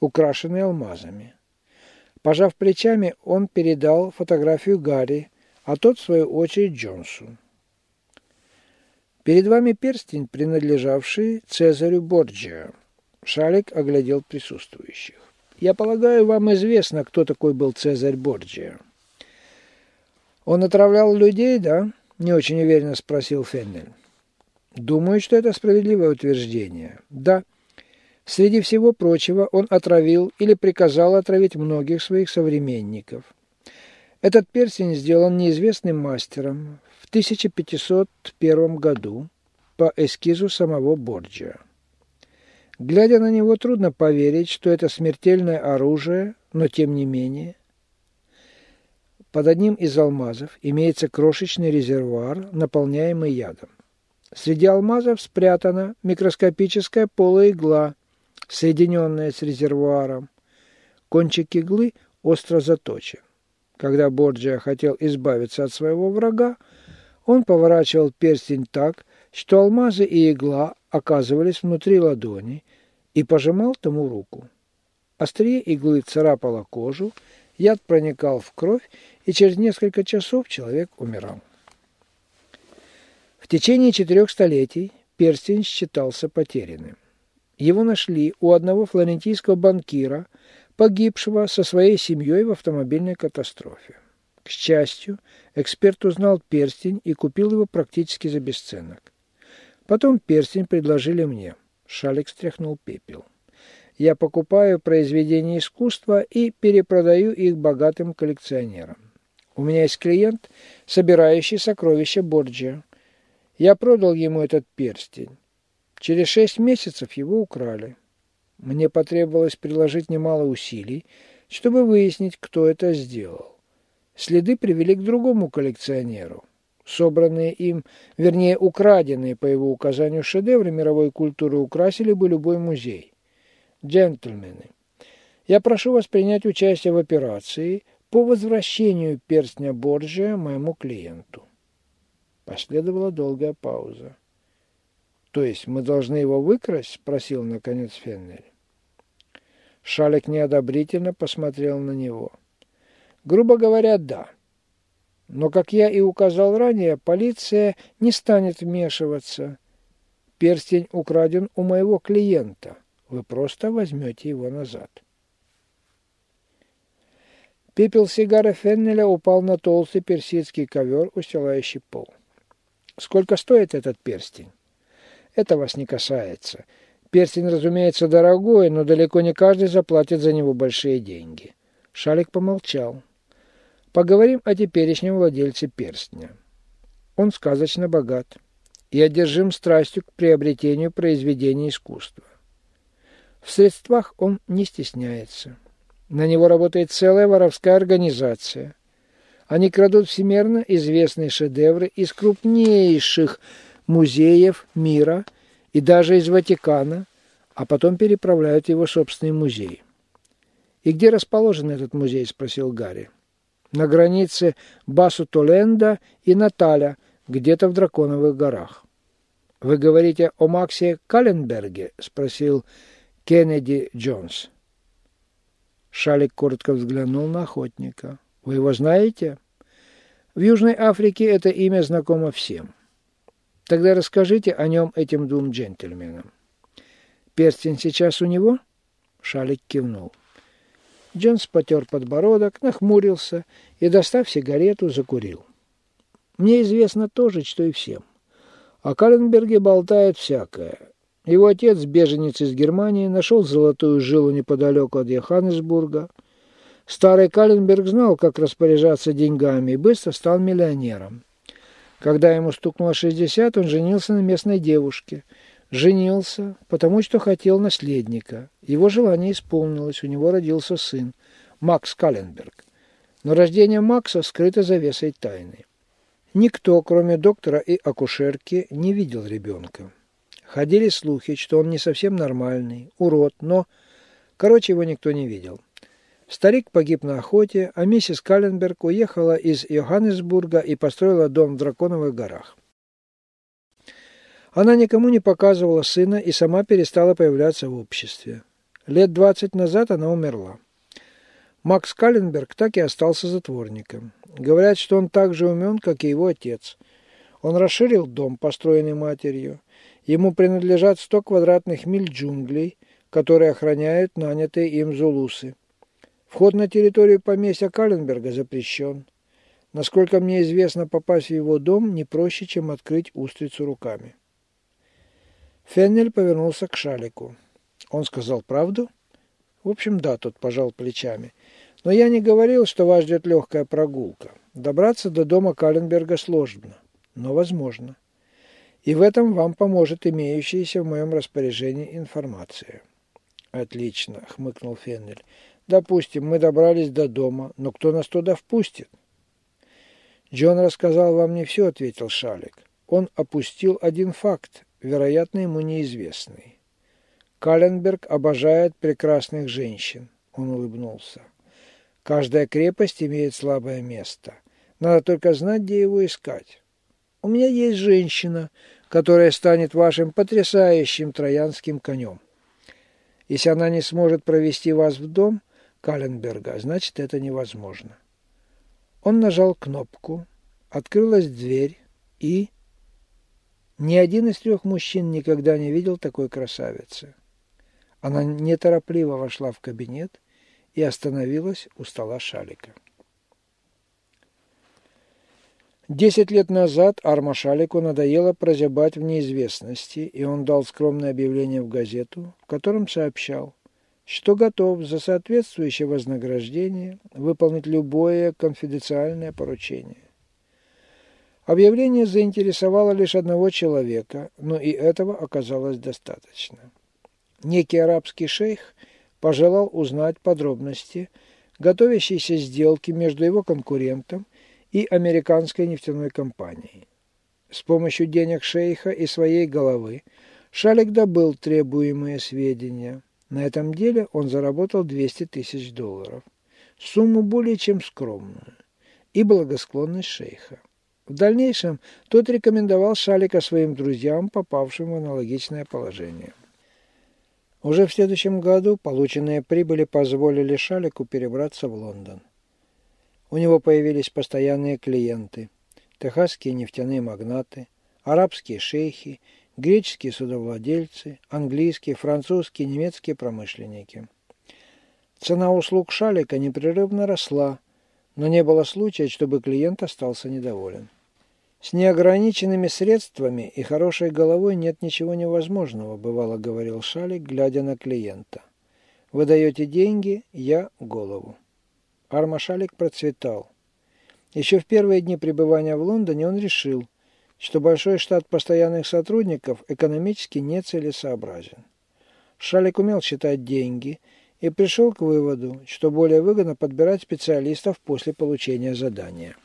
украшенный алмазами. Пожав плечами, он передал фотографию Гарри, а тот, в свою очередь, Джонсу. «Перед вами перстень, принадлежавший Цезарю Борджиа». Шалик оглядел присутствующих. «Я полагаю, вам известно, кто такой был Цезарь Борджиа». «Он отравлял людей, да?» – не очень уверенно спросил Феннель. «Думаю, что это справедливое утверждение. Да». Среди всего прочего, он отравил или приказал отравить многих своих современников. Этот перстень сделан неизвестным мастером в 1501 году по эскизу самого Борджиа. Глядя на него, трудно поверить, что это смертельное оружие, но тем не менее. Под одним из алмазов имеется крошечный резервуар, наполняемый ядом. Среди алмазов спрятана микроскопическая полоигла – соединенная с резервуаром. Кончик иглы остро заточен. Когда Борджиа хотел избавиться от своего врага, он поворачивал перстень так, что алмазы и игла оказывались внутри ладони и пожимал тому руку. Острие иглы царапало кожу, яд проникал в кровь, и через несколько часов человек умирал. В течение четырех столетий перстень считался потерянным. Его нашли у одного флорентийского банкира, погибшего со своей семьей в автомобильной катастрофе. К счастью, эксперт узнал перстень и купил его практически за бесценок. Потом перстень предложили мне. Шалик стряхнул пепел. Я покупаю произведения искусства и перепродаю их богатым коллекционерам. У меня есть клиент, собирающий сокровища Борджиа. Я продал ему этот перстень. Через шесть месяцев его украли. Мне потребовалось приложить немало усилий, чтобы выяснить, кто это сделал. Следы привели к другому коллекционеру. Собранные им, вернее, украденные по его указанию шедевры мировой культуры украсили бы любой музей. Джентльмены, я прошу вас принять участие в операции по возвращению перстня Борджия моему клиенту. Последовала долгая пауза. «То есть мы должны его выкрасть?» – спросил, наконец, Феннель. Шалик неодобрительно посмотрел на него. «Грубо говоря, да. Но, как я и указал ранее, полиция не станет вмешиваться. Перстень украден у моего клиента. Вы просто возьмете его назад». Пепел сигары Феннеля упал на толстый персидский ковер, устилающий пол. «Сколько стоит этот перстень?» Это вас не касается. Перстень, разумеется, дорогой, но далеко не каждый заплатит за него большие деньги. Шалик помолчал. Поговорим о теперешнем владельце перстня. Он сказочно богат и одержим страстью к приобретению произведений искусства. В средствах он не стесняется. На него работает целая воровская организация. Они крадут всемирно известные шедевры из крупнейших музеев мира и даже из Ватикана, а потом переправляют его в собственный музей. «И где расположен этот музей?» – спросил Гарри. «На границе Басу-Толенда и Наталя, где-то в Драконовых горах». «Вы говорите о Максе Калленберге?» – спросил Кеннеди Джонс. Шалик коротко взглянул на охотника. «Вы его знаете?» «В Южной Африке это имя знакомо всем. Тогда расскажите о нем этим двум джентльменам. Перстень сейчас у него? Шалик кивнул. Джонс потер подбородок, нахмурился и, достав сигарету, закурил. Мне известно то же, что и всем. О Каленберге болтает всякое. Его отец, беженец из Германии, нашел золотую жилу неподалеку от Йоханнесбурга. Старый Каленберг знал, как распоряжаться деньгами, и быстро стал миллионером. Когда ему стукнуло 60, он женился на местной девушке. Женился, потому что хотел наследника. Его желание исполнилось, у него родился сын, Макс Калленберг. Но рождение Макса скрыто завесой тайны. Никто, кроме доктора и акушерки, не видел ребенка. Ходили слухи, что он не совсем нормальный, урод, но... Короче, его никто не видел. Старик погиб на охоте, а миссис Калленберг уехала из Йоханнесбурга и построила дом в Драконовых горах. Она никому не показывала сына и сама перестала появляться в обществе. Лет двадцать назад она умерла. Макс Калленберг так и остался затворником. Говорят, что он так же умен, как и его отец. Он расширил дом, построенный матерью. Ему принадлежат 100 квадратных миль джунглей, которые охраняют нанятые им зулусы. Вход на территорию поместья Калленберга запрещен. Насколько мне известно, попасть в его дом не проще, чем открыть устрицу руками. Феннель повернулся к Шалику. Он сказал правду? В общем, да, тот пожал плечами. Но я не говорил, что вас ждет легкая прогулка. Добраться до дома Каленберга сложно, но возможно. И в этом вам поможет имеющаяся в моем распоряжении информация. Отлично, хмыкнул Феннель. Допустим, мы добрались до дома, но кто нас туда впустит? Джон рассказал вам не все, ответил Шалик. Он опустил один факт, вероятно, ему неизвестный. Каленберг обожает прекрасных женщин. Он улыбнулся. Каждая крепость имеет слабое место. Надо только знать, где его искать. У меня есть женщина, которая станет вашим потрясающим троянским конем. Если она не сможет провести вас в дом Каленберга, значит, это невозможно. Он нажал кнопку, открылась дверь и... Ни один из трех мужчин никогда не видел такой красавицы. Она неторопливо вошла в кабинет и остановилась у стола Шалика. Десять лет назад Арма Шалику надоело прозябать в неизвестности, и он дал скромное объявление в газету, в котором сообщал, что готов за соответствующее вознаграждение выполнить любое конфиденциальное поручение. Объявление заинтересовало лишь одного человека, но и этого оказалось достаточно. Некий арабский шейх пожелал узнать подробности готовящейся сделки между его конкурентом и американской нефтяной компанией. С помощью денег шейха и своей головы Шалик добыл требуемые сведения. На этом деле он заработал 200 тысяч долларов. Сумму более чем скромную. И благосклонность шейха. В дальнейшем тот рекомендовал Шалика своим друзьям, попавшим в аналогичное положение. Уже в следующем году полученные прибыли позволили Шалику перебраться в Лондон. У него появились постоянные клиенты – техасские нефтяные магнаты, арабские шейхи, греческие судовладельцы, английские, французские, немецкие промышленники. Цена услуг Шалика непрерывно росла, но не было случая, чтобы клиент остался недоволен. С неограниченными средствами и хорошей головой нет ничего невозможного, бывало говорил Шалик, глядя на клиента. Вы даете деньги, я голову. Армашалик процветал. Еще в первые дни пребывания в Лондоне он решил, что большой штат постоянных сотрудников экономически нецелесообразен. Шалик умел считать деньги и пришел к выводу, что более выгодно подбирать специалистов после получения задания.